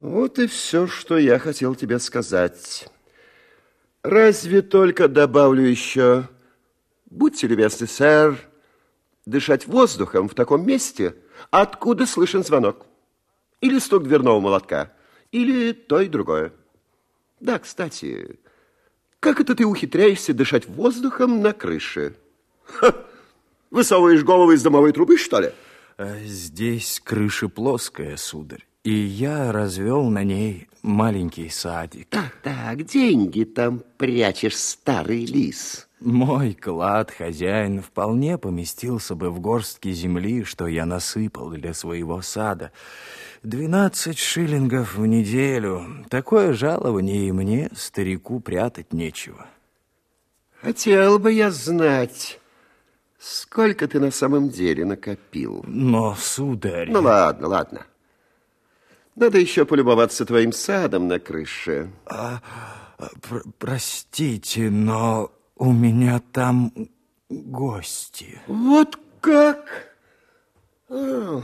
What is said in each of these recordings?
Вот и все, что я хотел тебе сказать. Разве только добавлю еще, будьте любезны, сэр, дышать воздухом в таком месте, откуда слышен звонок, или стук дверного молотка, или то и другое. Да, кстати, как это ты ухитряешься дышать воздухом на крыше? Ха! Высовываешь голову из домовой трубы, что ли? А здесь крыша плоская, сударь, и я развел на ней маленький садик. Так, так, деньги там прячешь, старый лис. Мой клад, хозяин, вполне поместился бы в горстке земли, что я насыпал для своего сада. Двенадцать шиллингов в неделю. Такое жалование и мне, старику, прятать нечего. Хотел бы я знать, сколько ты на самом деле накопил. Но, сударь... Ну, ладно, ладно. Надо еще полюбоваться твоим садом на крыше. А, пр простите, но у меня там гости. Вот как? А,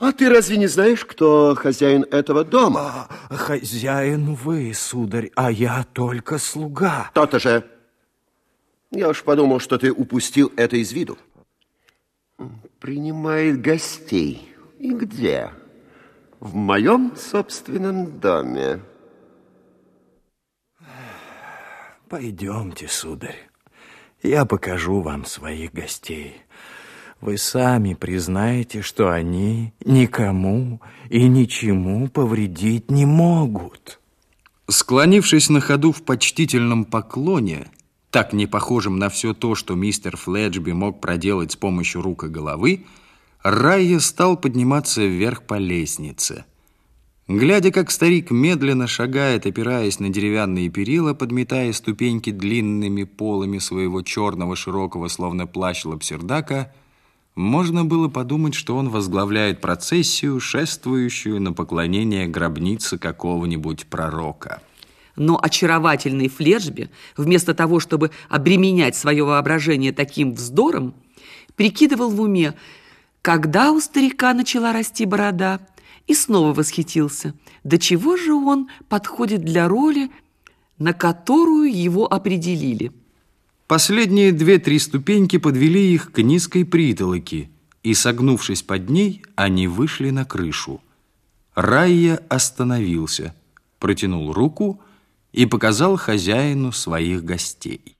а ты разве не знаешь, кто хозяин этого дома? А, хозяин вы, сударь, а я только слуга. То-то же. Я уж подумал, что ты упустил это из виду. Принимает гостей. И где? В моем собственном доме. Пойдемте, сударь. Я покажу вам своих гостей. Вы сами признаете, что они никому и ничему повредить не могут. Склонившись на ходу в почтительном поклоне, так не похожем на все то, что мистер Фледжби мог проделать с помощью рук и головы, Райя стал подниматься вверх по лестнице – Глядя, как старик медленно шагает, опираясь на деревянные перила, подметая ступеньки длинными полами своего черного широкого, словно плащ лапсердака, можно было подумать, что он возглавляет процессию, шествующую на поклонение гробницы какого-нибудь пророка. Но очаровательный Флешби, вместо того, чтобы обременять свое воображение таким вздором, прикидывал в уме, когда у старика начала расти борода – и снова восхитился. До чего же он подходит для роли, на которую его определили? Последние две-три ступеньки подвели их к низкой притолоке, и, согнувшись под ней, они вышли на крышу. Райя остановился, протянул руку и показал хозяину своих гостей.